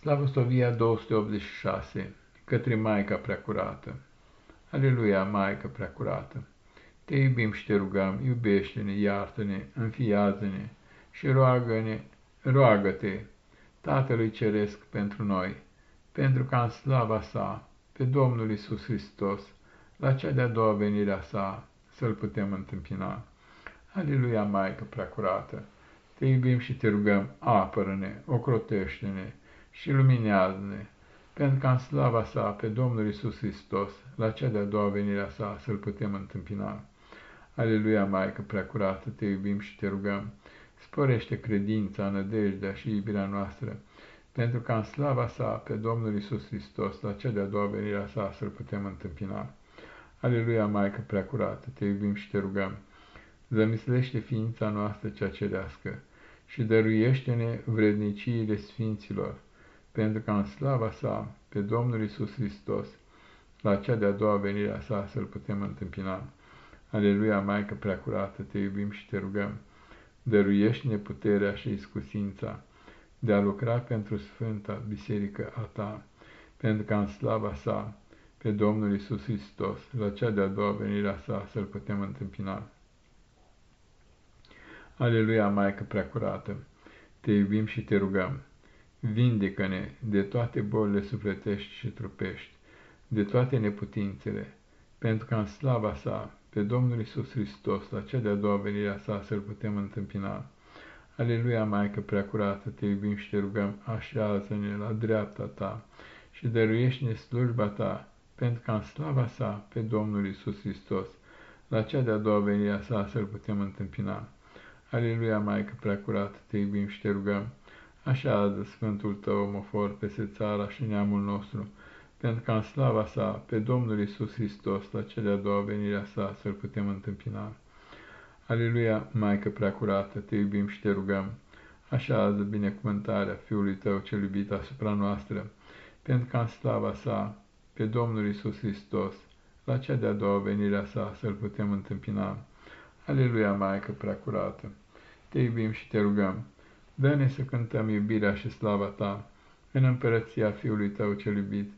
Slavostovia 286 Către Maica Preacurată Aleluia, Maica Preacurată! Te iubim și te rugăm, iubește-ne, iartă-ne, înfiază-ne și roagă-ne, roagă-te Tatălui Ceresc pentru noi, pentru ca în slava sa, pe Domnul Isus Hristos, la cea de-a doua venire a sa, să-L putem întâmpina. Aleluia, Maică Preacurată! Te iubim și te rugăm, apără-ne, ocrotește-ne, și luminează-ne, pentru ca în slava sa pe Domnul Isus Hristos, la cea de-a doua venire a sa, să-L putem întâmpina. Aleluia, Maică preacurată, te iubim și te rugăm, sporește credința, nădejdea și iubirea noastră, pentru ca în slava sa pe Domnul Isus Hristos, la cea de-a doua venire a sa, să-L putem întâmpina. Aleluia, Maică preacurată, te iubim și te rugăm, zămislește ființa noastră cea cerească și dăruiește-ne vredniciile sfinților, pentru ca în slava sa, pe Domnul Isus Hristos, la cea de-a doua venire a sa, să-L putem întâmpina. Aleluia, Maică Preacurată, te iubim și te rugăm, dăruiește-ne puterea și iscusința de a lucra pentru Sfânta Biserică a ta, pentru ca în slava sa, pe Domnul Isus Hristos, la cea de-a doua venire a sa, să-L putem întâmpina. Aleluia, Maică Preacurată, te iubim și te rugăm Vindecă-ne de toate bolile sufletești și trupești, de toate neputințele, pentru ca în slava sa, pe Domnul Isus Hristos, la cea de-a doua venire a sa, să-L putem întâmpina. Aleluia, Maică Preacurată, te iubim și te rugăm, așează-ne la dreapta ta și dăruiește-ne slujba ta, pentru ca în slava sa, pe Domnul Isus Hristos, la cea de-a doua venire a sa, să-L putem întâmpina. Aleluia, Maică Preacurată, te iubim și te rugăm, Așează Sfântul Tău omofor peste țara și neamul nostru, pentru ca în slava sa, pe Domnul Isus Hristos, la cea de-a doua venire a sa, să-L putem întâmpina. Aleluia, Maică Preacurată, te iubim și te rugăm, așează binecuvântarea Fiului Tău cel iubit asupra noastră, pentru ca în slava sa, pe Domnul Isus Hristos, la cea de-a doua venire a sa, să-L putem întâmpina. Aleluia, Maică Preacurată, te iubim și te rugăm, Dă-ne să cântăm iubirea și slava ta în împărăția Fiului tău cel iubit,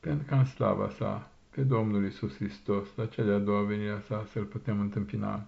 pentru ca în slava sa, pe Domnul Isus Hristos, la cea de-a doua venire sa, să-L putem întâmpina.